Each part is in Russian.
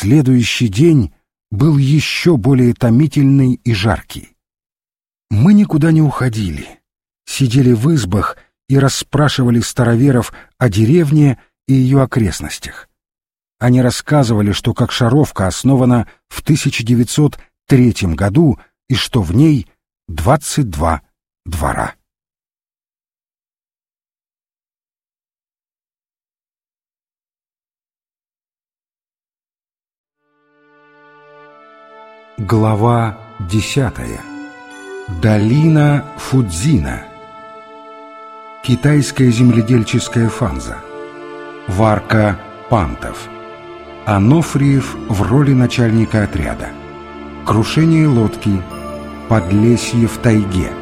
Следующий день был еще более томительный и жаркий. Мы никуда не уходили, сидели в избах и расспрашивали староверов о деревне и ее окрестностях. Они рассказывали, что Кокшаровка основана в 1903 году и что в ней 22 двора. Глава десятая. Долина Фудзина. Китайская земледельческая фанза. Варка Пантов. Анофриев в роли начальника отряда. Крушение лодки. Подлесье в тайге.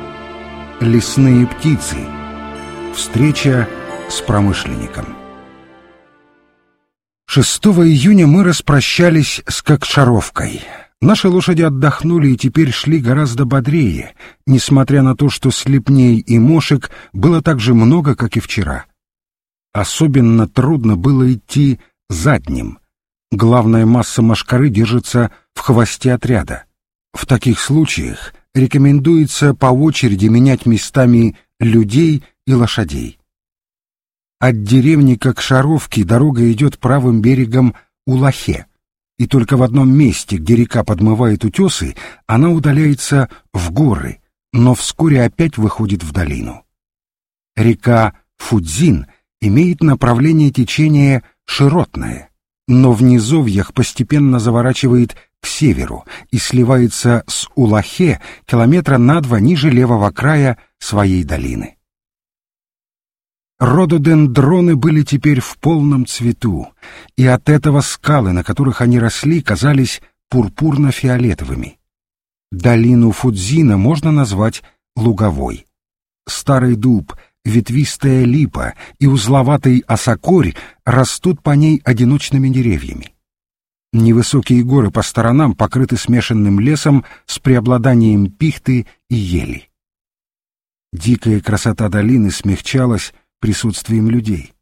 Лесные птицы. Встреча с промышленником. 6 июня мы распрощались с Кокшаровкой. Наши лошади отдохнули и теперь шли гораздо бодрее, несмотря на то, что слепней и мошек было так же много, как и вчера. Особенно трудно было идти задним. Главная масса машкары держится в хвосте отряда. В таких случаях рекомендуется по очереди менять местами людей и лошадей. От деревни Кокшаровки дорога идет правым берегом Улахе и только в одном месте, где река подмывает утесы, она удаляется в горы, но вскоре опять выходит в долину. Река Фудзин имеет направление течения широтное, но в низовьях постепенно заворачивает к северу и сливается с Улахе километра на два ниже левого края своей долины. Рододендроны были теперь в полном цвету, и от этого скалы, на которых они росли, казались пурпурно-фиолетовыми. Долину Фудзина можно назвать луговой. Старый дуб, ветвистая липа и узловатый осокорь растут по ней одиночными деревьями. Невысокие горы по сторонам покрыты смешанным лесом с преобладанием пихты и ели. Дикая красота долины смягчалась присутствием людей.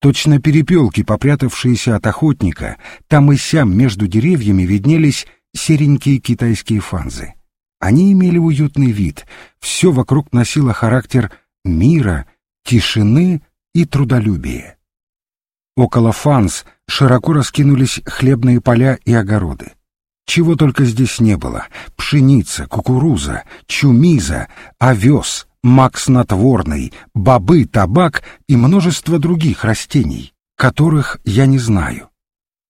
Точно перепелки, попрятавшиеся от охотника, там и сям между деревьями виднелись серенькие китайские фанзы. Они имели уютный вид, все вокруг носило характер мира, тишины и трудолюбия. Около фанз широко раскинулись хлебные поля и огороды. Чего только здесь не было — пшеница, кукуруза, чумиза, овес, мак снотворный, бобы, табак и множество других растений, которых я не знаю.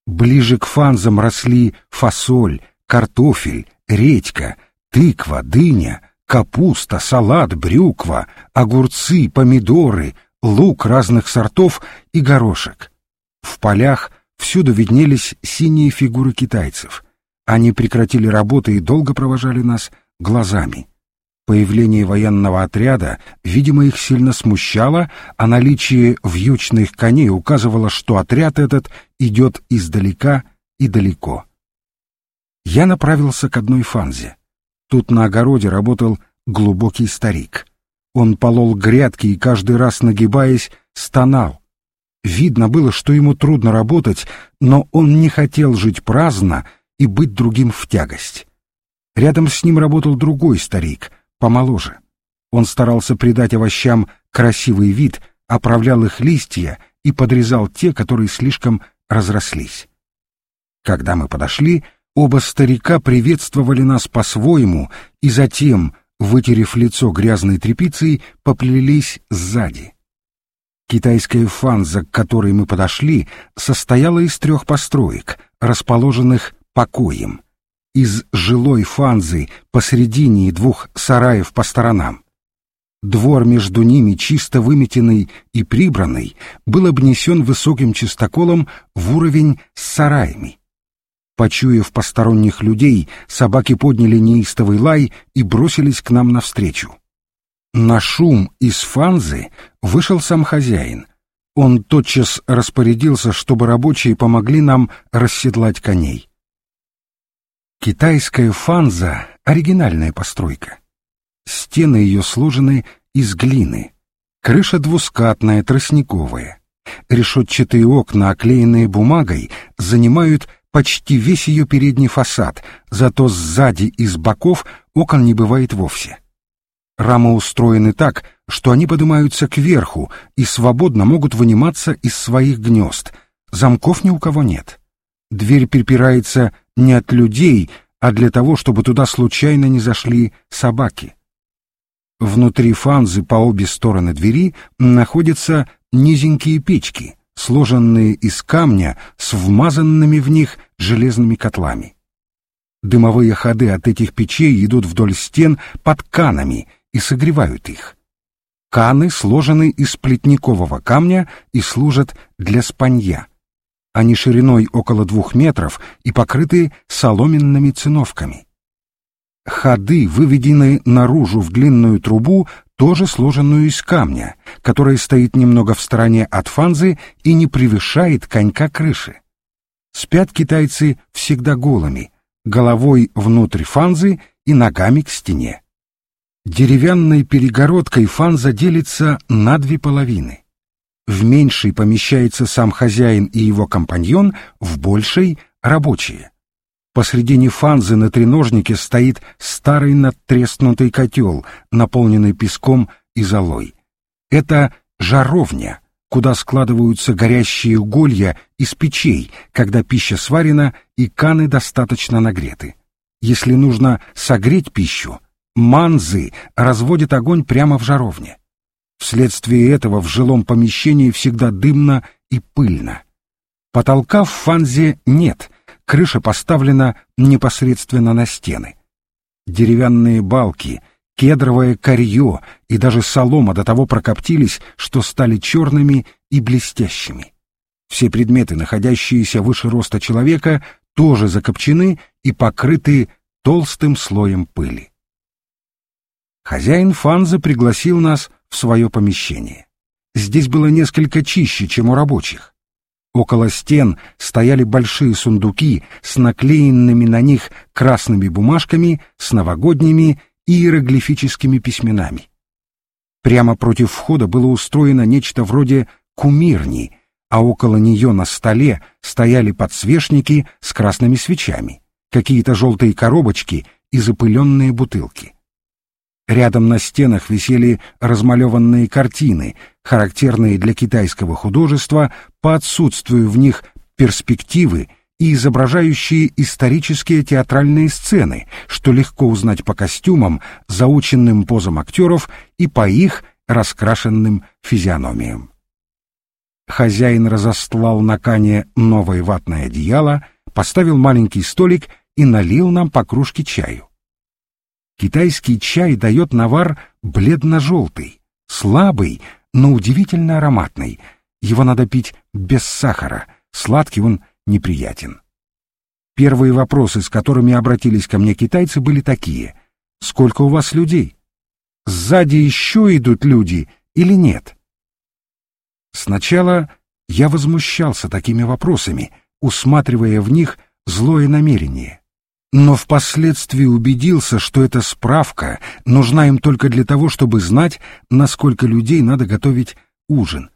Ближе к фанзам росли фасоль, картофель, редька, тыква, дыня, капуста, салат, брюква, огурцы, помидоры, лук разных сортов и горошек. В полях всюду виднелись синие фигуры китайцев. Они прекратили работу и долго провожали нас глазами. Появление военного отряда, видимо, их сильно смущало, а наличие вьючных коней указывало, что отряд этот идет издалека и далеко. Я направился к одной фанзе. Тут на огороде работал глубокий старик. Он полол грядки и каждый раз, нагибаясь, стонал. Видно было, что ему трудно работать, но он не хотел жить праздно и быть другим в тягость. Рядом с ним работал другой старик — помоложе. Он старался придать овощам красивый вид, оправлял их листья и подрезал те, которые слишком разрослись. Когда мы подошли, оба старика приветствовали нас по-своему и затем, вытерев лицо грязной тряпицей, поплелись сзади. Китайская фанза, к которой мы подошли, состояла из трех построек, расположенных покоем — из жилой фанзы посредине и двух сараев по сторонам. Двор между ними, чисто выметенный и прибранный, был обнесен высоким чистоколом в уровень с сараями. Почуяв посторонних людей, собаки подняли неистовый лай и бросились к нам навстречу. На шум из фанзы вышел сам хозяин. Он тотчас распорядился, чтобы рабочие помогли нам расседлать коней. Китайская фанза — оригинальная постройка. Стены ее сложены из глины. Крыша двускатная, тростниковая. Решетчатые окна, оклеенные бумагой, занимают почти весь ее передний фасад, зато сзади и с боков окон не бывает вовсе. Рамы устроены так, что они поднимаются кверху и свободно могут выниматься из своих гнезд. Замков ни у кого нет. Дверь припирается не от людей, а для того, чтобы туда случайно не зашли собаки. Внутри фанзы по обе стороны двери находятся низенькие печки, сложенные из камня с вмазанными в них железными котлами. Дымовые ходы от этих печей идут вдоль стен под канами и согревают их. Каны сложены из плетникового камня и служат для спанья. Они шириной около двух метров и покрыты соломенными циновками. Ходы выведены наружу в длинную трубу, тоже сложенную из камня, которая стоит немного в стороне от фанзы и не превышает конька крыши. Спят китайцы всегда голыми, головой внутрь фанзы и ногами к стене. Деревянной перегородкой фанза делится на две половины. В меньшей помещается сам хозяин и его компаньон, в большей — рабочие. Посредине фанзы на треножнике стоит старый надтреснутый котел, наполненный песком и золой. Это жаровня, куда складываются горящие уголья из печей, когда пища сварена и каны достаточно нагреты. Если нужно согреть пищу, манзы разводят огонь прямо в жаровне. Вследствие этого в жилом помещении всегда дымно и пыльно. Потолка в фанзе нет, крыша поставлена непосредственно на стены. Деревянные балки, кедровое корье и даже солома до того прокоптились, что стали черными и блестящими. Все предметы, находящиеся выше роста человека, тоже закопчены и покрыты толстым слоем пыли. Хозяин Фанза пригласил нас в свое помещение. Здесь было несколько чище, чем у рабочих. Около стен стояли большие сундуки с наклеенными на них красными бумажками с новогодними иероглифическими письменами. Прямо против входа было устроено нечто вроде кумирни, а около нее на столе стояли подсвечники с красными свечами, какие-то желтые коробочки и запыленные бутылки. Рядом на стенах висели размалеванные картины, характерные для китайского художества по отсутствию в них перспективы и изображающие исторические театральные сцены, что легко узнать по костюмам, заученным позам актеров и по их раскрашенным физиономиям. Хозяин разостлал на кане новое ватное одеяло, поставил маленький столик и налил нам по кружке чаю. Китайский чай дает навар бледно-желтый, слабый, но удивительно ароматный. Его надо пить без сахара, сладкий он неприятен. Первые вопросы, с которыми обратились ко мне китайцы, были такие. «Сколько у вас людей? Сзади еще идут люди или нет?» Сначала я возмущался такими вопросами, усматривая в них злое намерение но впоследствии убедился, что эта справка нужна им только для того, чтобы знать, насколько людей надо готовить ужин.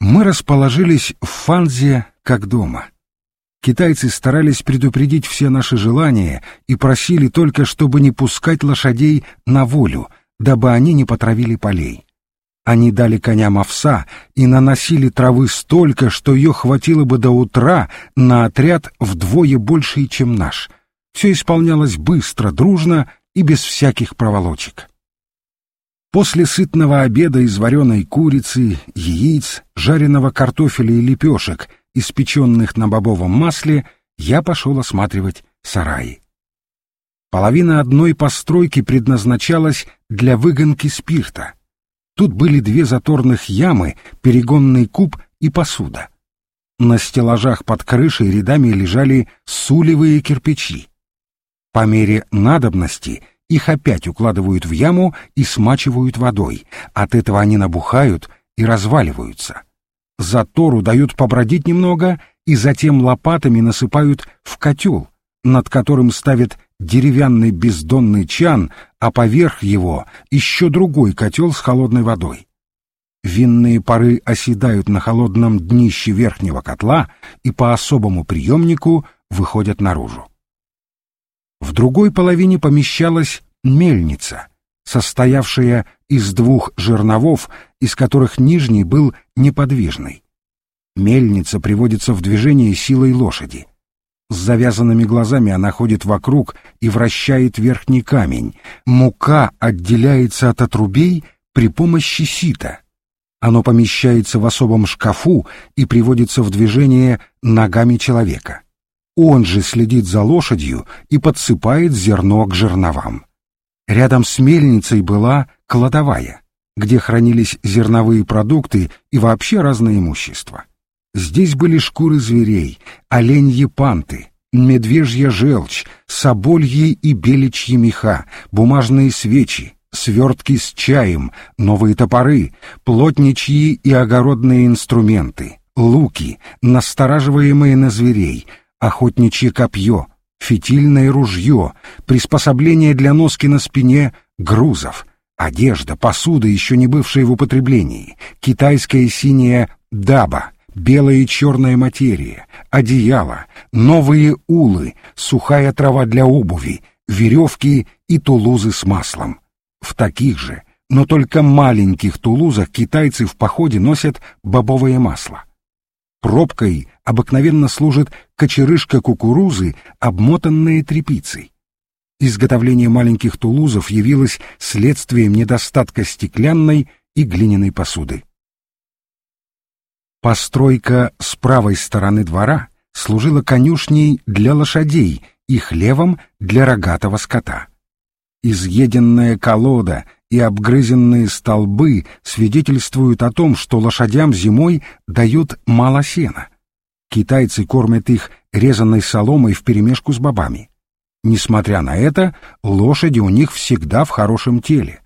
Мы расположились в Фанзе как дома. Китайцы старались предупредить все наши желания и просили только, чтобы не пускать лошадей на волю, дабы они не потравили полей. Они дали коням овса и наносили травы столько, что ее хватило бы до утра на отряд вдвое больше, чем наш. Все исполнялось быстро, дружно и без всяких проволочек. После сытного обеда из вареной курицы, яиц, жареного картофеля и лепешек, испеченных на бобовом масле, я пошел осматривать сараи. Половина одной постройки предназначалась для выгонки спирта — Тут были две заторных ямы, перегонный куб и посуда. На стеллажах под крышей рядами лежали сулевые кирпичи. По мере надобности их опять укладывают в яму и смачивают водой. От этого они набухают и разваливаются. Затору дают побродить немного и затем лопатами насыпают в котел, над которым ставят деревянный бездонный чан, а поверх его еще другой котел с холодной водой. Винные пары оседают на холодном днище верхнего котла и по особому приемнику выходят наружу. В другой половине помещалась мельница, состоявшая из двух жерновов, из которых нижний был неподвижный. Мельница приводится в движение силой лошади. С завязанными глазами она ходит вокруг и вращает верхний камень. Мука отделяется от отрубей при помощи сита. Оно помещается в особом шкафу и приводится в движение ногами человека. Он же следит за лошадью и подсыпает зерно к жерновам. Рядом с мельницей была кладовая, где хранились зерновые продукты и вообще разное имущество. Здесь были шкуры зверей, оленьи панты, медвежья желчь, собольи и беличьи меха, бумажные свечи, свертки с чаем, новые топоры, плотничьи и огородные инструменты, луки, настораживаемые на зверей, охотничье копье, фитильное ружье, приспособление для носки на спине грузов, одежда, посуда, еще не бывшая в употреблении, китайская синяя даба, белая и черная материя, одеяло, новые улы, сухая трава для обуви, веревки и тулузы с маслом. В таких же, но только маленьких тулузах китайцы в походе носят бобовое масло. Пробкой обыкновенно служит кочерышка кукурузы, обмотанная тряпицей. Изготовление маленьких тулузов явилось следствием недостатка стеклянной и глиняной посуды. Постройка с правой стороны двора служила конюшней для лошадей и хлевом для рогатого скота. Изъеденная колода и обгрызенные столбы свидетельствуют о том, что лошадям зимой дают мало сена. Китайцы кормят их резаной соломой вперемешку с бобами. Несмотря на это, лошади у них всегда в хорошем теле.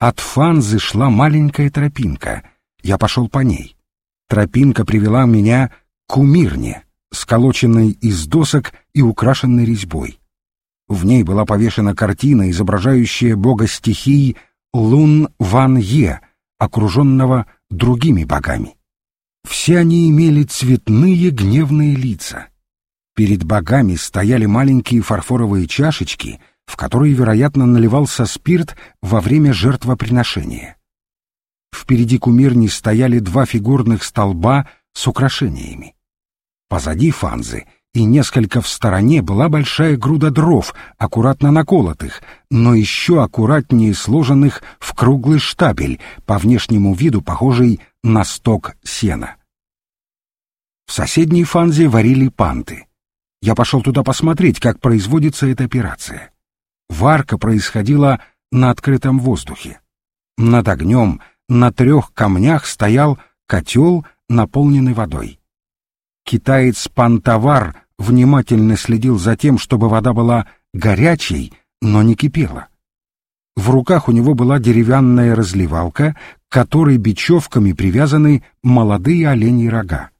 От Фанзы шла маленькая тропинка — я пошел по ней. Тропинка привела меня к умирне, сколоченной из досок и украшенной резьбой. В ней была повешена картина, изображающая бога стихий Лун Ван Е, окруженного другими богами. Все они имели цветные гневные лица. Перед богами стояли маленькие фарфоровые чашечки, в которые, вероятно, наливался спирт во время жертвоприношения. Впереди кумирни стояли два фигурных столба с украшениями. Позади фанзы и несколько в стороне была большая груда дров, аккуратно наколотых, но еще аккуратнее сложенных в круглый штабель, по внешнему виду похожий на сток сена. В соседней фанзе варили панты. Я пошел туда посмотреть, как производится эта операция. Варка происходила на открытом воздухе. Над огнем — на трех камнях стоял котел, наполненный водой. Китаец Пантовар внимательно следил за тем, чтобы вода была горячей, но не кипела. В руках у него была деревянная разливалка, к которой бечевками привязаны молодые оленьи рога.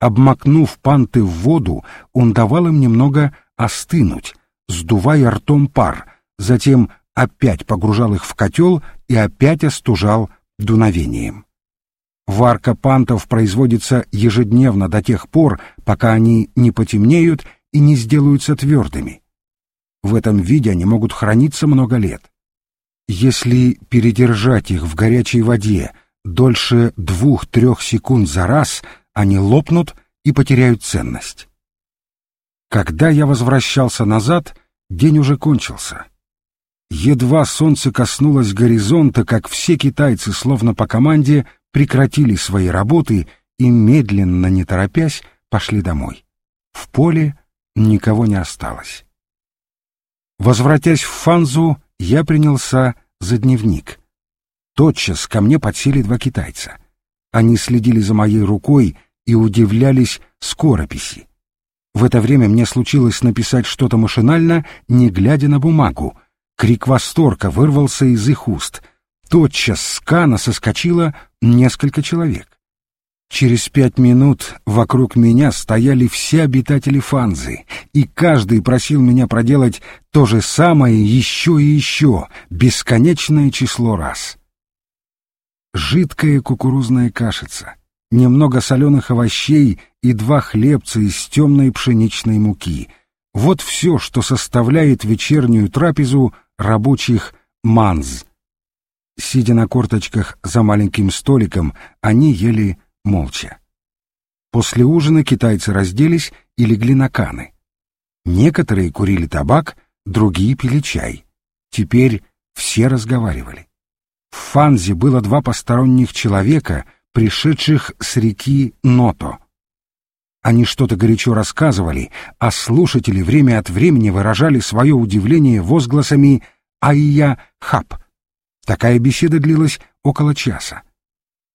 Обмакнув панты в воду, он давал им немного остынуть, сдувая ртом пар, затем опять погружал их в котел и опять остужал дуновением. Варка пантов производится ежедневно до тех пор, пока они не потемнеют и не сделаются твердыми. В этом виде они могут храниться много лет. Если передержать их в горячей воде дольше двух-трех секунд за раз, они лопнут и потеряют ценность. Когда я возвращался назад, день уже кончился. Едва солнце коснулось горизонта, как все китайцы, словно по команде, прекратили свои работы и, медленно, не торопясь, пошли домой. В поле никого не осталось. Возвратясь в Фанзу, я принялся за дневник. Тотчас ко мне подсели два китайца. Они следили за моей рукой и удивлялись скорописи. В это время мне случилось написать что-то машинально, не глядя на бумагу, Крик восторга вырвался из их уст. Тотчас с Кана соскочило несколько человек. Через пять минут вокруг меня стояли все обитатели Фанзы, и каждый просил меня проделать то же самое еще и еще, бесконечное число раз. жидкая кукурузная кашица, немного соленых овощей и два хлебца из темной пшеничной муки. Вот все, что составляет вечернюю трапезу рабочих манз. Сидя на корточках за маленьким столиком, они ели молча. После ужина китайцы разделись и легли на каны. Некоторые курили табак, другие пили чай. Теперь все разговаривали. В Фанзе было два посторонних человека, пришедших с реки Ното. Они что-то горячо рассказывали, а слушатели время от времени выражали свое удивление возгласами «Айя хап». Такая беседа длилась около часа.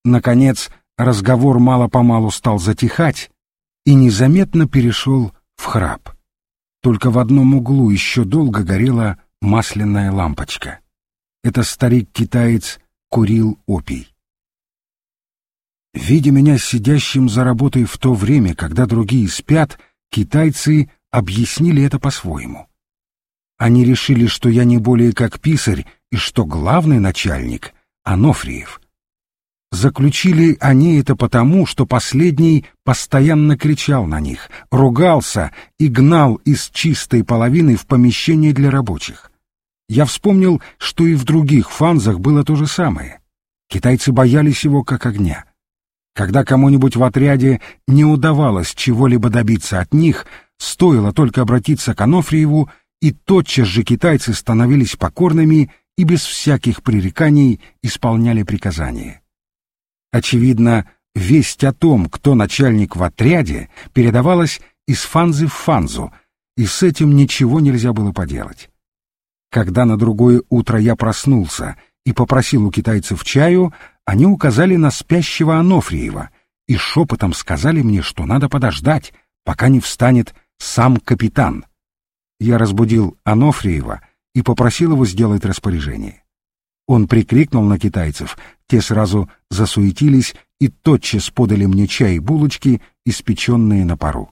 Наконец, разговор мало-помалу стал затихать и незаметно перешел в храп. Только в одном углу еще долго горела масляная лампочка. Это старик-китаец курил опий. Видя меня сидящим за работой в то время, когда другие спят, китайцы объяснили это по-своему. Они решили, что я не более как писарь и что главный начальник — Анофриев. Заключили они это потому, что последний постоянно кричал на них, ругался и гнал из чистой половины в помещение для рабочих. Я вспомнил, что и в других фанзах было то же самое. Китайцы боялись его как огня. Когда кому-нибудь в отряде не удавалось чего-либо добиться от них, стоило только обратиться к Анофриеву, и тотчас же китайцы становились покорными и без всяких пререканий исполняли приказания. Очевидно, весть о том, кто начальник в отряде, передавалась из фанзы в фанзу, и с этим ничего нельзя было поделать. Когда на другое утро я проснулся и попросил у китайцев чаю, они указали на спящего Анофриева и шепотом сказали мне, что надо подождать, пока не встанет сам капитан. Я разбудил Анофриева и попросил его сделать распоряжение. Он прикрикнул на китайцев, те сразу засуетились и тотчас подали мне чай и булочки, испеченные на пару.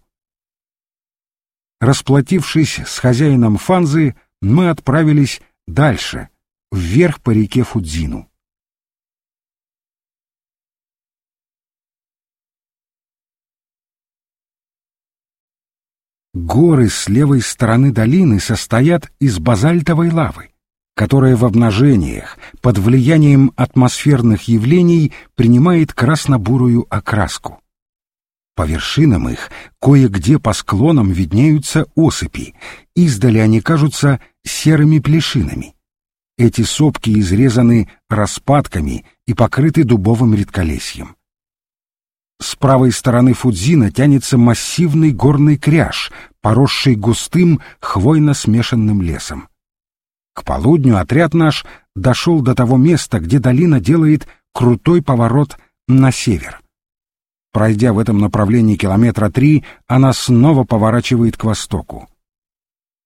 Расплатившись с хозяином Фанзы, мы отправились дальше, вверх по реке Фудзину. Горы с левой стороны долины состоят из базальтовой лавы, которая в обнажениях под влиянием атмосферных явлений принимает красно-бурую окраску. По вершинам их кое-где по склонам виднеются осыпи, издали они кажутся серыми плешинами. Эти сопки изрезаны распадками и покрыты дубовым редколесьем. С правой стороны Фудзина тянется массивный горный кряж, поросший густым хвойно-смешанным лесом. К полудню отряд наш дошел до того места, где долина делает крутой поворот на север. Пройдя в этом направлении километра три, она снова поворачивает к востоку.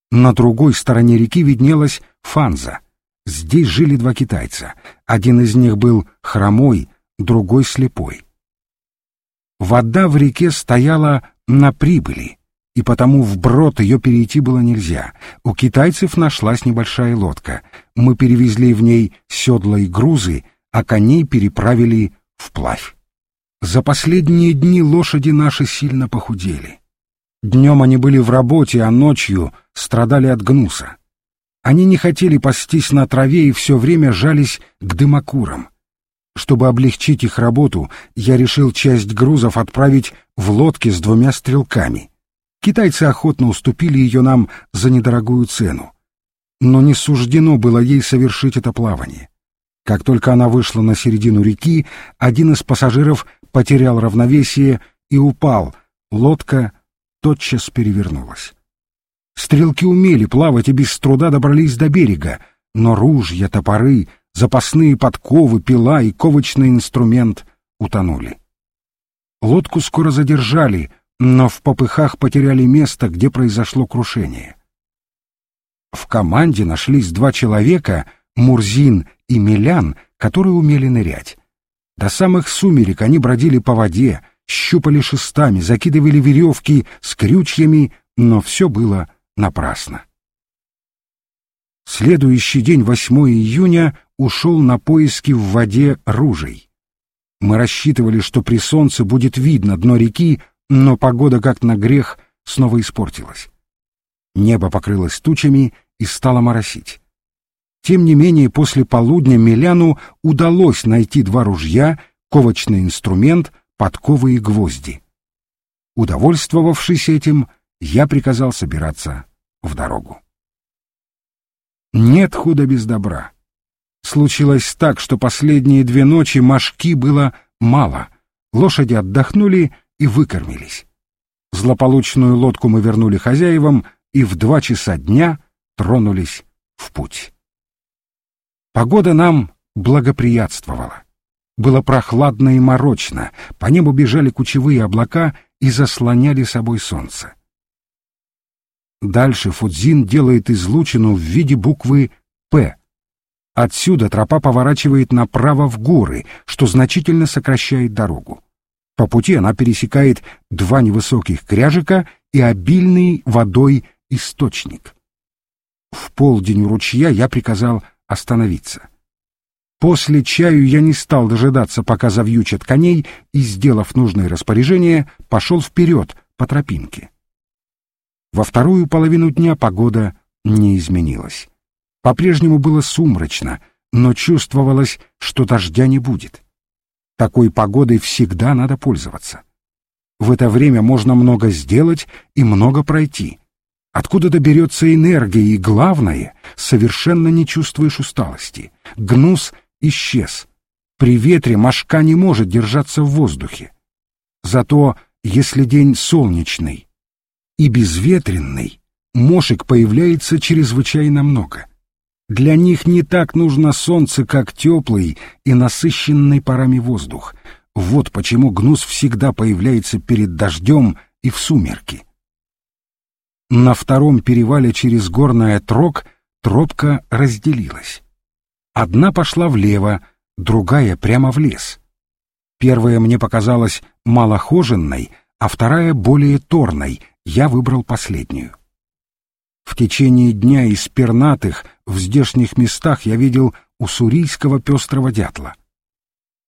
На другой стороне реки виднелась Фанза. Здесь жили два китайца. Один из них был хромой, другой слепой. Вода в реке стояла на прибыли, и потому вброд ее перейти было нельзя. У китайцев нашлась небольшая лодка. Мы перевезли в ней седла и грузы, а коней переправили вплавь. За последние дни лошади наши сильно похудели. Днем они были в работе, а ночью страдали от гнуса. Они не хотели пастись на траве и все время жались к дымокурам. Чтобы облегчить их работу, я решил часть грузов отправить в лодке с двумя стрелками. Китайцы охотно уступили ее нам за недорогую цену. Но не суждено было ей совершить это плавание. Как только она вышла на середину реки, один из пассажиров потерял равновесие и упал. Лодка тотчас перевернулась. Стрелки умели плавать и без труда добрались до берега, но ружья, топоры, запасные подковы, пила и ковочный инструмент утонули. Лодку скоро задержали, но в попыхах потеряли место, где произошло крушение. В команде нашлись два человека, Мурзин и Милян, которые умели нырять. До самых сумерек они бродили по воде, щупали шестами, закидывали веревки с крючьями, но все было напрасно. Следующий день, 8 июня, ушел на поиски в воде ружей. Мы рассчитывали, что при солнце будет видно дно реки, но погода, как на грех, снова испортилась. Небо покрылось тучами и стало моросить. Тем не менее, после полудня Миляну удалось найти два ружья, ковочный инструмент, подковы и гвозди. Удовольствовавшись этим, я приказал собираться в дорогу. Нет худа без добра. Случилось так, что последние две ночи мошки было мало. Лошади отдохнули и выкормились. Злополучную лодку мы вернули хозяевам и в два часа дня тронулись в путь. Погода нам благоприятствовала. Было прохладно и морочно, по небу бежали кучевые облака и заслоняли собой солнце. Дальше Фудзин делает излучину в виде буквы «П», Отсюда тропа поворачивает направо в горы, что значительно сокращает дорогу. По пути она пересекает два невысоких кряжика и обильный водой источник. В полдень у ручья я приказал остановиться. После чаю я не стал дожидаться, пока завьючат коней, и, сделав нужное распоряжение, пошел вперед по тропинке. Во вторую половину дня погода не изменилась. По-прежнему было сумрачно, но чувствовалось, что дождя не будет. Такой погодой всегда надо пользоваться. В это время можно много сделать и много пройти. Откуда-то берется энергия, и главное, совершенно не чувствуешь усталости. Гнус исчез. При ветре мошка не может держаться в воздухе. Зато, если день солнечный и безветренный, мошек появляется чрезвычайно много. Для них не так нужно солнце, как теплый и насыщенный парами воздух. Вот почему гнус всегда появляется перед дождем и в сумерки. На втором перевале через горная трог тропка разделилась. Одна пошла влево, другая прямо в лес. Первая мне показалась малохоженной, а вторая более торной, я выбрал последнюю. В течение дня из пернатых в здешних местах я видел уссурийского пестрого дятла.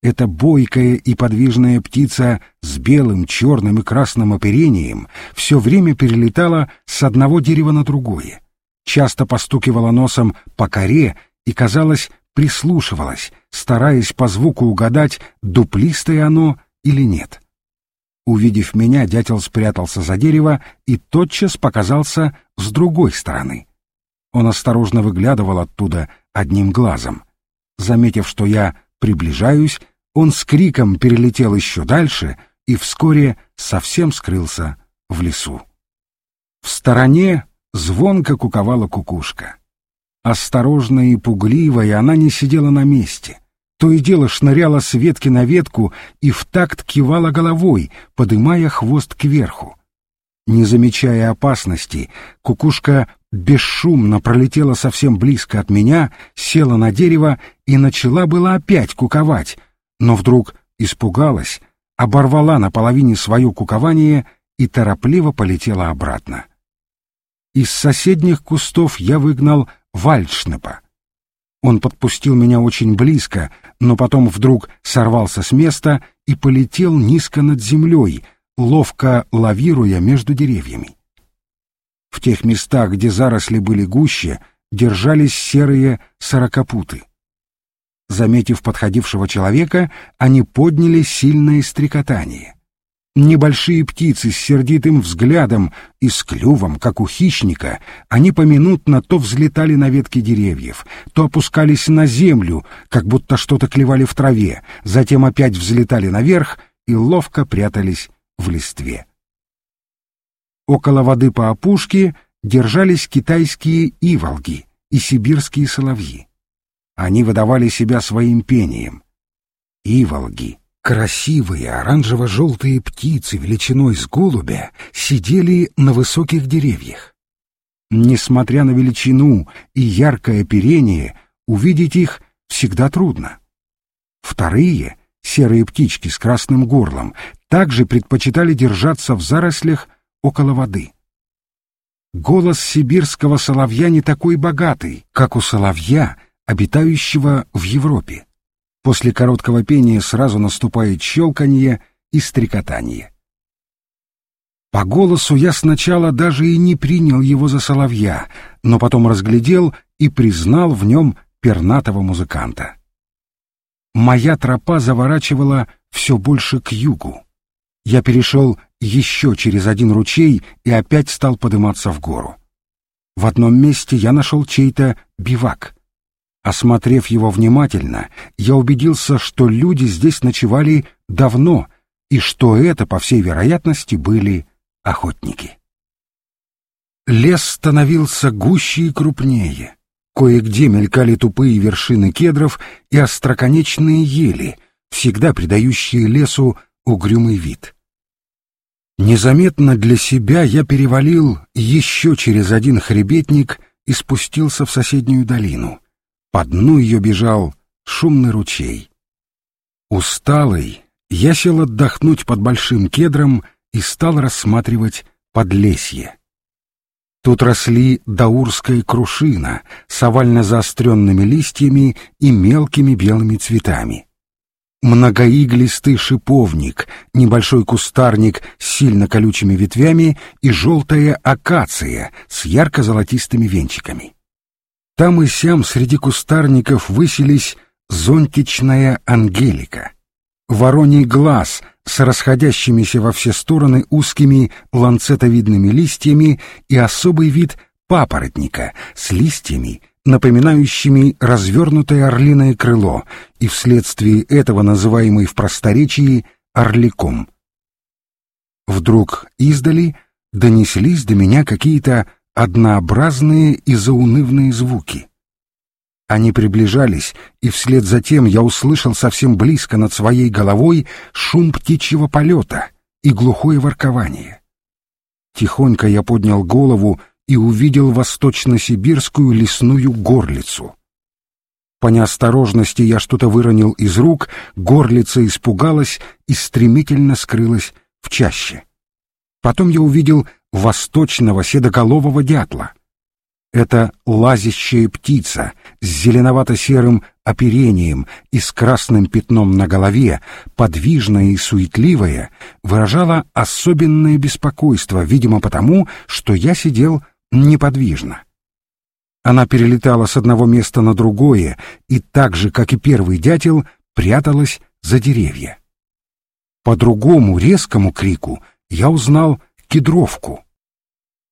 Эта бойкая и подвижная птица с белым, черным и красным оперением все время перелетала с одного дерева на другое, часто постукивала носом по коре и, казалось, прислушивалась, стараясь по звуку угадать, дуплистое оно или нет. Увидев меня, дятел спрятался за дерево и тотчас показался с другой стороны. Он осторожно выглядывал оттуда одним глазом. Заметив, что я приближаюсь, он с криком перелетел еще дальше и вскоре совсем скрылся в лесу. В стороне звонко куковала кукушка. Осторожная и пугливая она не сидела на месте то и дело шныряла с ветки на ветку и в такт кивала головой, подымая хвост кверху. Не замечая опасности, кукушка бесшумно пролетела совсем близко от меня, села на дерево и начала было опять куковать, но вдруг испугалась, оборвала на половине свое кукование и торопливо полетела обратно. Из соседних кустов я выгнал вальдшнепа. Он подпустил меня очень близко, но потом вдруг сорвался с места и полетел низко над землей, ловко лавируя между деревьями. В тех местах, где заросли были гуще, держались серые сорокопуты. Заметив подходившего человека, они подняли сильное стрекотание. Небольшие птицы с сердитым взглядом и с клювом, как у хищника, они поминутно то взлетали на ветки деревьев, то опускались на землю, как будто что-то клевали в траве, затем опять взлетали наверх и ловко прятались в листве. Около воды по опушке держались китайские иволги и сибирские соловьи. Они выдавали себя своим пением. Иволги Красивые оранжево-желтые птицы величиной с голубя сидели на высоких деревьях. Несмотря на величину и яркое оперение, увидеть их всегда трудно. Вторые, серые птички с красным горлом, также предпочитали держаться в зарослях около воды. Голос сибирского соловья не такой богатый, как у соловья, обитающего в Европе. После короткого пения сразу наступает щелканье и стрекотание. По голосу я сначала даже и не принял его за соловья, но потом разглядел и признал в нем пернатого музыканта. Моя тропа заворачивала все больше к югу. Я перешел еще через один ручей и опять стал подниматься в гору. В одном месте я нашел чей-то бивак. Осмотрев его внимательно, я убедился, что люди здесь ночевали давно, и что это, по всей вероятности, были охотники. Лес становился гуще и крупнее. Кое-где мелькали тупые вершины кедров и остроконечные ели, всегда придающие лесу угрюмый вид. Незаметно для себя я перевалил еще через один хребетник и спустился в соседнюю долину. По дну ее бежал шумный ручей. Усталый, я сел отдохнуть под большим кедром и стал рассматривать подлесье. Тут росли даурская крушина с овально заостренными листьями и мелкими белыми цветами. Многоиглистый шиповник, небольшой кустарник с сильно колючими ветвями и желтая акация с ярко-золотистыми венчиками. Там и сям среди кустарников высились зонтичная ангелика, вороний глаз с расходящимися во все стороны узкими ланцетовидными листьями и особый вид папоротника с листьями, напоминающими развернутое орлиное крыло, и вследствие этого называемый в просторечии орликом. Вдруг издали донеслись до меня какие-то однообразные и заунывные звуки. Они приближались, и вслед за тем я услышал совсем близко над своей головой шум птичьего полета и глухое воркование. Тихонько я поднял голову и увидел восточно-сибирскую лесную горлицу. По неосторожности я что-то выронил из рук, горлица испугалась и стремительно скрылась в чаще. Потом я увидел восточного седоголового дятла — это лазящая птица с зеленовато-серым оперением и с красным пятном на голове, подвижная и суетливая, выражала особенное беспокойство, видимо потому, что я сидел неподвижно. Она перелетала с одного места на другое и так же, как и первый дятел, пряталась за деревья. По другому резкому крику я узнал кедровку.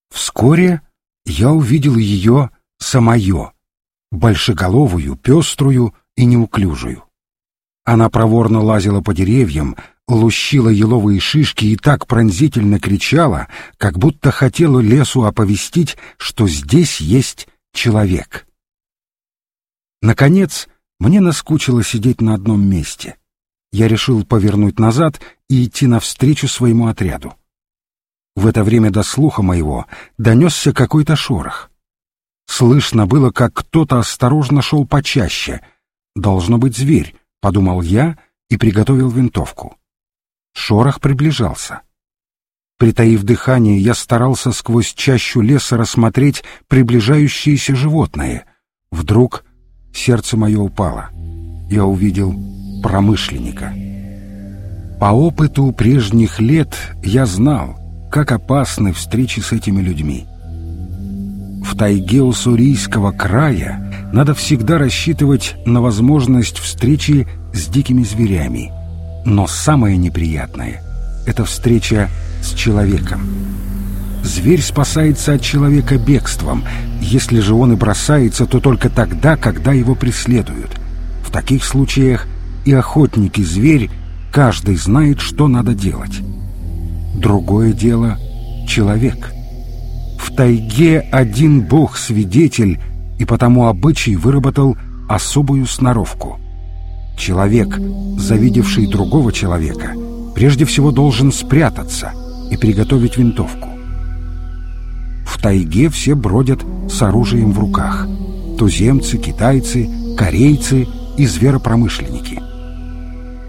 Вскоре я увидел ее самое, большеголовую, пеструю и неуклюжую. Она проворно лазила по деревьям, лущила еловые шишки и так пронзительно кричала, как будто хотела лесу оповестить, что здесь есть человек. Наконец, мне наскучило сидеть на одном месте. Я решил повернуть назад и идти навстречу своему отряду. В это время до слуха моего донесся какой-то шорох. Слышно было, как кто-то осторожно шел почаще. «Должно быть зверь», — подумал я и приготовил винтовку. Шорох приближался. Притаив дыхание, я старался сквозь чащу леса рассмотреть приближающееся животное. Вдруг сердце мое упало. Я увидел промышленника. По опыту прежних лет я знал, как опасны встречи с этими людьми. В тайге Уссурийского края надо всегда рассчитывать на возможность встречи с дикими зверями. Но самое неприятное — это встреча с человеком. Зверь спасается от человека бегством. Если же он и бросается, то только тогда, когда его преследуют. В таких случаях и охотник, и зверь, каждый знает, что надо делать. Другое дело — человек. В тайге один бог свидетель, и потому обычай выработал особую сноровку. Человек, завидевший другого человека, прежде всего должен спрятаться и приготовить винтовку. В тайге все бродят с оружием в руках. Туземцы, китайцы, корейцы и зверопромышленники.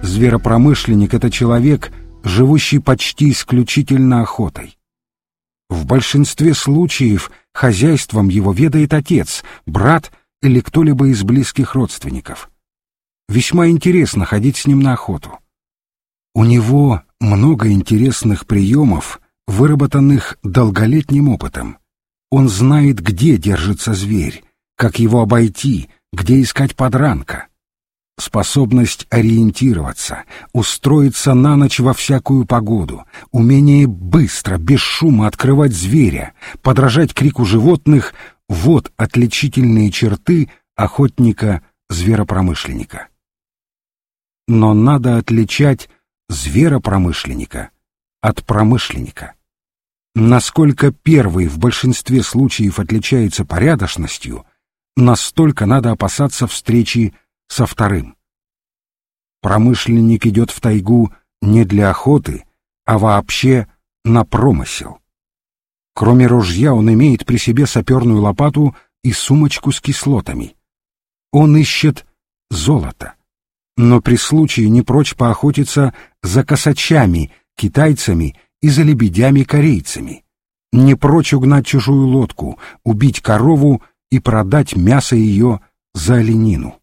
Зверопромышленник — это человек, живущий почти исключительно охотой. В большинстве случаев хозяйством его ведает отец, брат или кто-либо из близких родственников. весьма интересно ходить с ним на охоту. У него много интересных приемов, выработанных долголетним опытом. Он знает, где держится зверь, как его обойти, где искать подранка. Способность ориентироваться, устроиться на ночь во всякую погоду, умение быстро, без шума открывать зверя, подражать крику животных — вот отличительные черты охотника-зверопромышленника. Но надо отличать зверопромышленника от промышленника. Насколько первый в большинстве случаев отличается порядочностью, настолько надо опасаться встречи со вторым. Промышленник идет в тайгу не для охоты, а вообще на промысел. Кроме ружья он имеет при себе саперную лопату и сумочку с кислотами. Он ищет золото, но при случае не прочь поохотиться за косачами, китайцами и за лебедями-корейцами. Не прочь угнать чужую лодку, убить корову и продать мясо ее за оленину.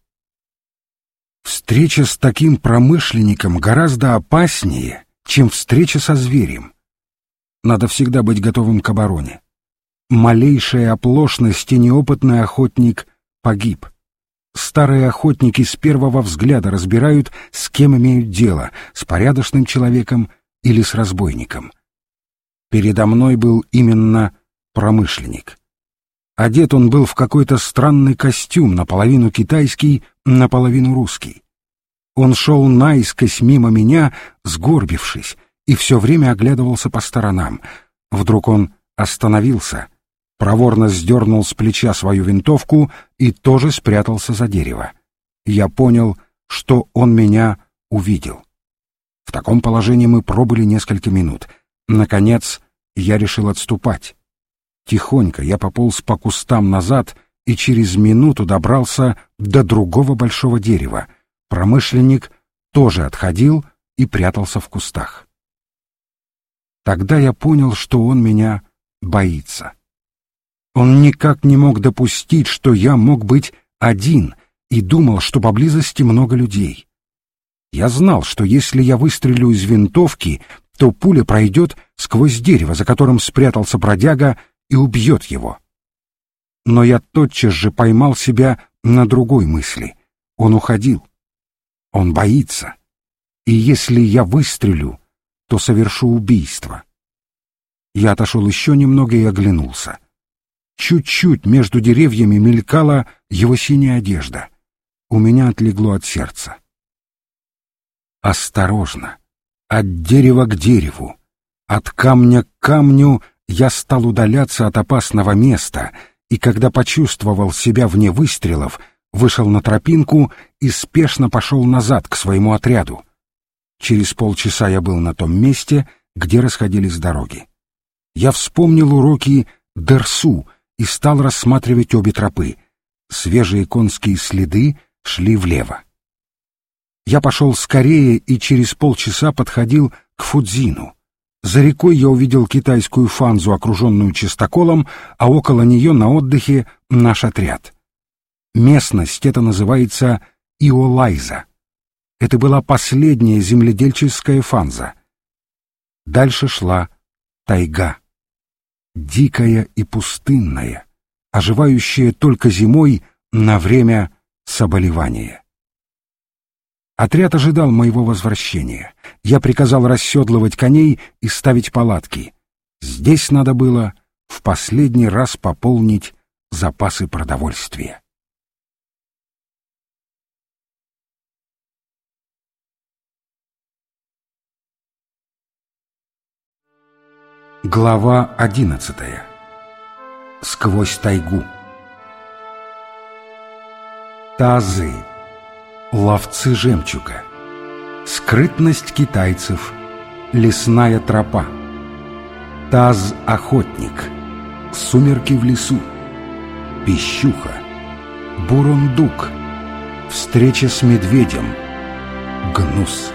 Встреча с таким промышленником гораздо опаснее, чем встреча со зверем. Надо всегда быть готовым к обороне. Малейшая оплошность и неопытный охотник погиб. Старые охотники с первого взгляда разбирают, с кем имеют дело, с порядочным человеком или с разбойником. Передо мной был именно промышленник. Одет он был в какой-то странный костюм, наполовину китайский, наполовину русский. Он шел наискось мимо меня, сгорбившись, и все время оглядывался по сторонам. Вдруг он остановился, проворно сдернул с плеча свою винтовку и тоже спрятался за дерево. Я понял, что он меня увидел. В таком положении мы пробыли несколько минут. Наконец, я решил отступать. Тихонько я пополз по кустам назад и через минуту добрался до другого большого дерева. Промышленник тоже отходил и прятался в кустах. Тогда я понял, что он меня боится. Он никак не мог допустить, что я мог быть один, и думал, что поблизости много людей. Я знал, что если я выстрелю из винтовки, то пуля пройдет сквозь дерево, за которым спрятался бродяга, и убьет его. Но я тотчас же поймал себя на другой мысли. Он уходил. Он боится. И если я выстрелю, то совершу убийство. Я отошел еще немного и оглянулся. Чуть-чуть между деревьями мелькала его синяя одежда. У меня отлегло от сердца. Осторожно, от дерева к дереву, от камня к камню я стал удаляться от опасного места, и когда почувствовал себя вне выстрелов, вышел на тропинку и спешно пошел назад к своему отряду. Через полчаса я был на том месте, где расходились дороги. Я вспомнил уроки Дерсу и стал рассматривать обе тропы. Свежие конские следы шли влево. Я пошел скорее и через полчаса подходил к Фудзину. За рекой я увидел китайскую фанзу, окруженную чистоколом, а около нее на отдыхе наш отряд. Местность эта называется Иолайза. Это была последняя земледельческая фанза. Дальше шла тайга. Дикая и пустынная, оживающая только зимой на время соболевания. Отряд ожидал моего возвращения. Я приказал расседлывать коней и ставить палатки. Здесь надо было в последний раз пополнить запасы продовольствия. Глава одиннадцатая. Сквозь тайгу. Тазы ловцы жемчуга, скрытность китайцев, лесная тропа, таз-охотник, сумерки в лесу, пищуха, бурундук, встреча с медведем, гнус.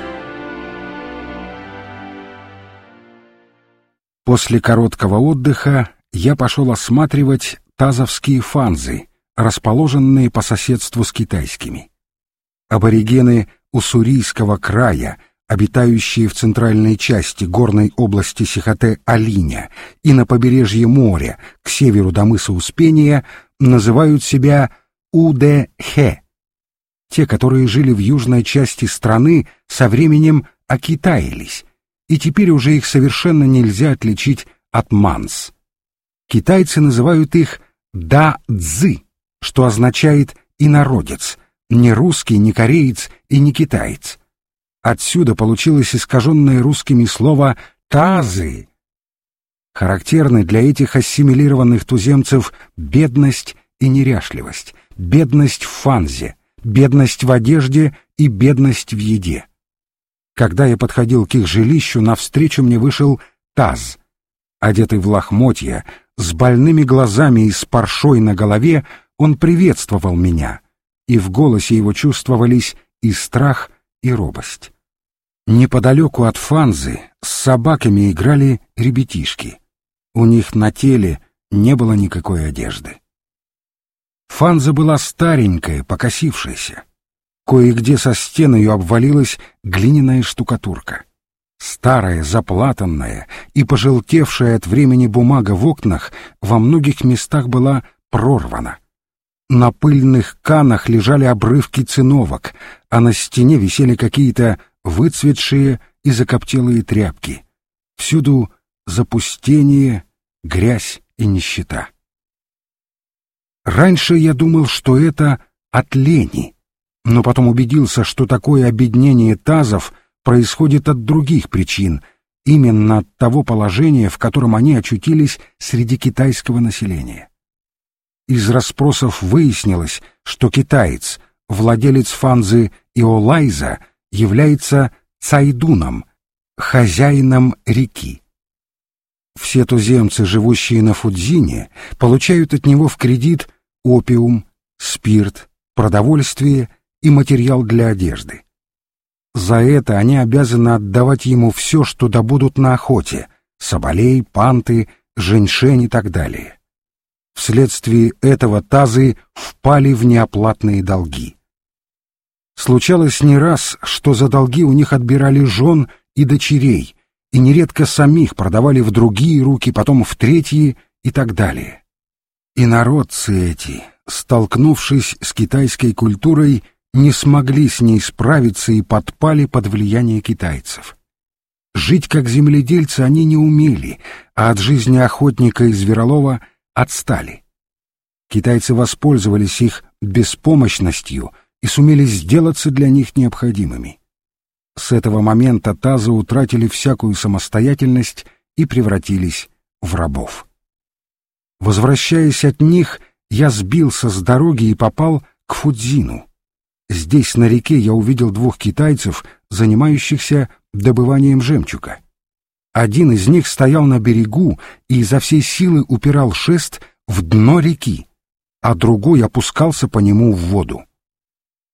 После короткого отдыха я пошел осматривать тазовские фанзы, расположенные по соседству с китайскими. Аборигены Уссурийского края, обитающие в центральной части горной области Сихоте-Алиня и на побережье моря к северу до мыса Успения, называют себя Удехе. Те, которые жили в южной части страны, со временем окитаились, и теперь уже их совершенно нельзя отличить от манс. Китайцы называют их да-дзы, что означает «инородец», не русский, не кореец и не китаец. Отсюда получилось искаженное русскими слово «тазы». Характерны для этих ассимилированных туземцев бедность и неряшливость, бедность в фанзе, бедность в одежде и бедность в еде. Когда я подходил к их жилищу, навстречу мне вышел Таз. Одетый в лохмотья, с больными глазами и с паршой на голове, он приветствовал меня, и в голосе его чувствовались и страх, и робость. Неподалеку от Фанзы с собаками играли ребятишки. У них на теле не было никакой одежды. Фанза была старенькая, покосившаяся. Кое-где со стен ее обвалилась глиняная штукатурка. Старая, заплатанная и пожелтевшая от времени бумага в окнах во многих местах была прорвана. На пыльных канах лежали обрывки циновок, а на стене висели какие-то выцветшие и закоптелые тряпки. Всюду запустение, грязь и нищета. Раньше я думал, что это от лени, но потом убедился, что такое обеднение тазов происходит от других причин, именно от того положения, в котором они очутились среди китайского населения. Из расспросов выяснилось, что китаец, владелец фанзы Иолайза, является цайдуном, хозяином реки. Все туземцы, живущие на Фудзине, получают от него в кредит опиум, спирт, продовольствие и материал для одежды. За это они обязаны отдавать ему все, что добудут на охоте — соболей, панты, женьшень и так далее. Вследствие этого тазы впали в неоплатные долги. Случалось не раз, что за долги у них отбирали жен и дочерей, и нередко самих продавали в другие руки, потом в третьи и так далее. И народцы эти, столкнувшись с китайской культурой, не смогли с ней справиться и подпали под влияние китайцев. Жить как земледельцы они не умели, а от жизни охотника и зверолова отстали. Китайцы воспользовались их беспомощностью и сумели сделаться для них необходимыми. С этого момента тазы утратили всякую самостоятельность и превратились в рабов. Возвращаясь от них, я сбился с дороги и попал к Фудзину. Здесь, на реке, я увидел двух китайцев, занимающихся добыванием жемчуга. Один из них стоял на берегу и изо всей силы упирал шест в дно реки, а другой опускался по нему в воду.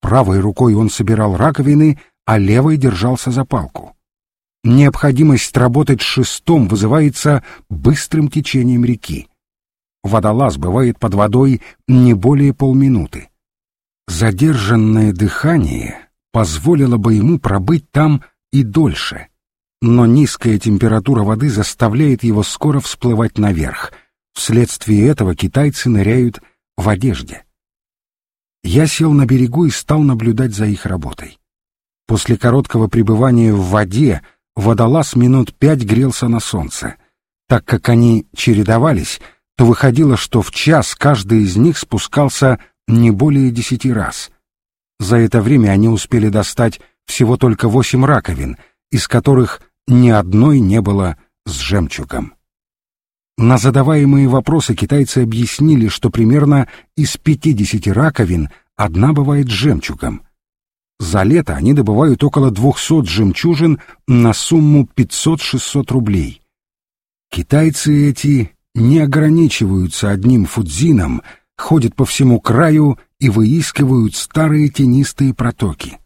Правой рукой он собирал раковины, а левой держался за палку. Необходимость работать шестом вызывается быстрым течением реки. Водолаз бывает под водой не более полминуты. Задержанное дыхание позволило бы ему пробыть там и дольше, но низкая температура воды заставляет его скоро всплывать наверх. Вследствие этого китайцы ныряют в одежде. Я сел на берегу и стал наблюдать за их работой. После короткого пребывания в воде водолаз минут пять грелся на солнце. Так как они чередовались, то выходило, что в час каждый из них спускался не более десяти раз. За это время они успели достать всего только восемь раковин, из которых ни одной не было с жемчугом. На задаваемые вопросы китайцы объяснили, что примерно из пятидесяти раковин одна бывает с жемчугом — за лето они добывают около 200 жемчужин на сумму 500-600 рублей. Китайцы эти не ограничиваются одним фудзином, ходят по всему краю и выискивают старые тенистые протоки.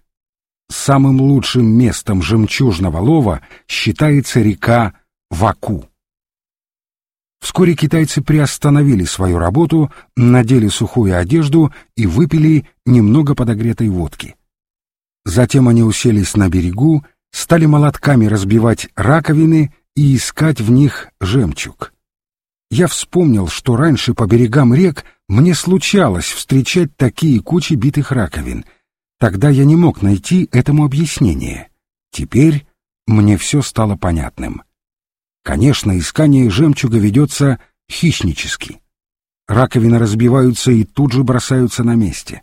Самым лучшим местом жемчужного лова считается река Ваку. Вскоре китайцы приостановили свою работу, надели сухую одежду и выпили немного подогретой водки. Затем они уселись на берегу, стали молотками разбивать раковины и искать в них жемчуг. Я вспомнил, что раньше по берегам рек мне случалось встречать такие кучи битых раковин. Тогда я не мог найти этому объяснение. Теперь мне все стало понятным. Конечно, искание жемчуга ведется хищнически. Раковины разбиваются и тут же бросаются на месте.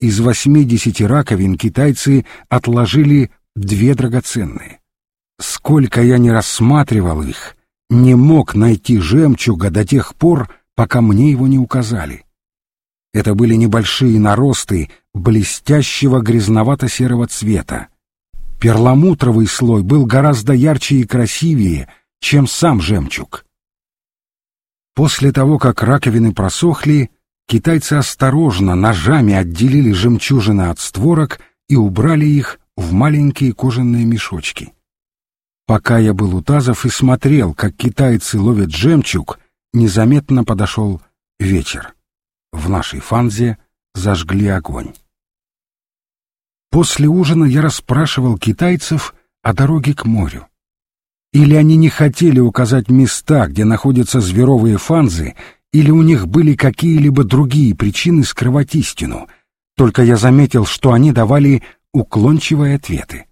Из восьмидесяти раковин китайцы отложили две драгоценные. Сколько я не рассматривал их, не мог найти жемчуга до тех пор, пока мне его не указали. Это были небольшие наросты блестящего грязновато-серого цвета. Перламутровый слой был гораздо ярче и красивее, чем сам жемчуг. После того, как раковины просохли, китайцы осторожно ножами отделили жемчужины от створок и убрали их в маленькие кожаные мешочки. Пока я был у тазов и смотрел, как китайцы ловят жемчуг, незаметно подошел вечер. В нашей фанзе зажгли огонь. После ужина я расспрашивал китайцев о дороге к морю. Или они не хотели указать места, где находятся зверовые фанзы, или у них были какие-либо другие причины скрывать истину. Только я заметил, что они давали уклончивые ответы.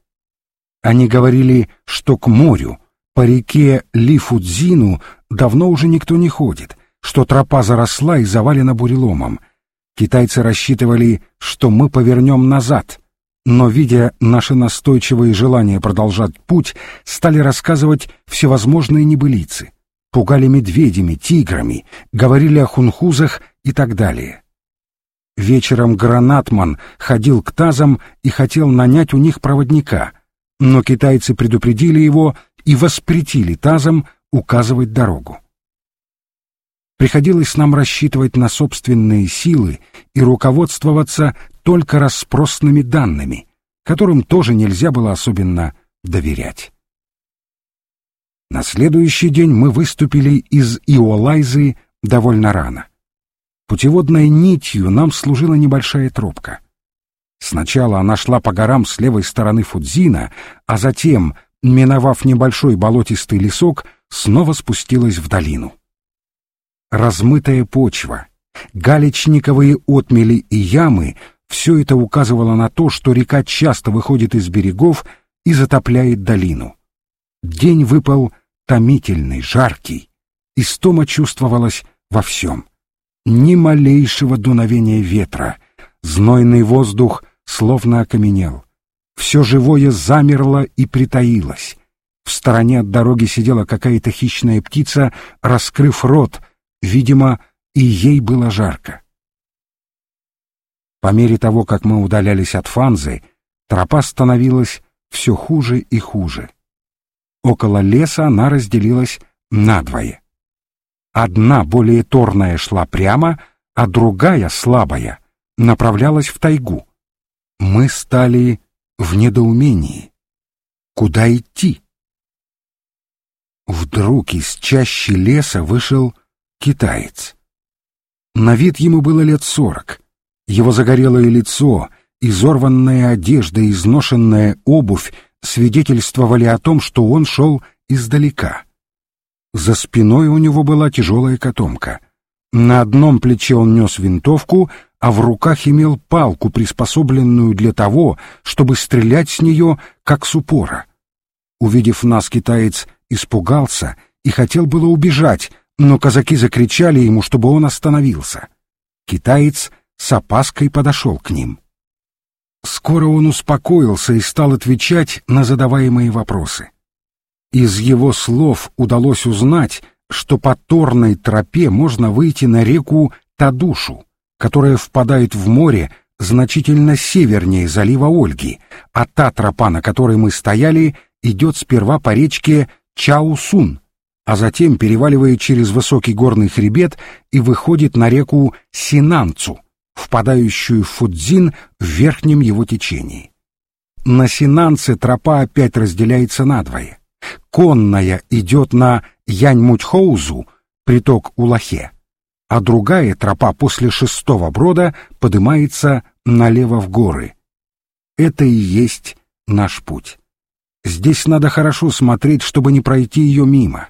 Они говорили, что к морю, по реке Лифудзину, давно уже никто не ходит, что тропа заросла и завалена буреломом. Китайцы рассчитывали, что мы повернем назад, но, видя наше настойчивое желание продолжать путь, стали рассказывать всевозможные небылицы, пугали медведями, тиграми, говорили о хунхузах и так далее. Вечером Гранатман ходил к тазам и хотел нанять у них проводника, но китайцы предупредили его и воспретили тазом указывать дорогу. Приходилось нам рассчитывать на собственные силы и руководствоваться только распросными данными, которым тоже нельзя было особенно доверять. На следующий день мы выступили из Иолайзы довольно рано. Путеводной нитью нам служила небольшая тропка. Сначала она шла по горам с левой стороны Фудзина, а затем, миновав небольшой болотистый лесок, снова спустилась в долину. Размытая почва, галечниковые отмели и ямы — все это указывало на то, что река часто выходит из берегов и затопляет долину. День выпал томительный, жаркий. Истома чувствовалась во всем. Ни малейшего дуновения ветра. Знойный воздух словно окаменел. Все живое замерло и притаилось. В стороне от дороги сидела какая-то хищная птица, раскрыв рот. Видимо, и ей было жарко. По мере того, как мы удалялись от Фанзы, тропа становилась все хуже и хуже. Около леса она разделилась надвое. Одна более торная шла прямо, а другая, слабая, направлялась в тайгу. Мы стали в недоумении. Куда идти? Вдруг из чащи леса вышел китаец. На вид ему было лет сорок — его загорелое лицо, изорванная одежда изношенная обувь свидетельствовали о том, что он шел издалека. За спиной у него была тяжелая котомка. На одном плече он нес винтовку, а в руках имел палку, приспособленную для того, чтобы стрелять с нее, как с упора. Увидев нас, китаец испугался и хотел было убежать, но казаки закричали ему, чтобы он остановился. Китаец с опаской подошел к ним. Скоро он успокоился и стал отвечать на задаваемые вопросы. Из его слов удалось узнать, что по торной тропе можно выйти на реку Тадушу, которая впадает в море значительно севернее залива Ольги, а та тропа, на которой мы стояли, идет сперва по речке Чаусун, а затем переваливает через высокий горный хребет и выходит на реку Синанцу, впадающую в Фудзин в верхнем его течении. На Синанце тропа опять разделяется надвое. Конная идет на Яньмутьхоузу, приток Улахе, а другая тропа после шестого брода поднимается налево в горы. Это и есть наш путь. Здесь надо хорошо смотреть, чтобы не пройти ее мимо.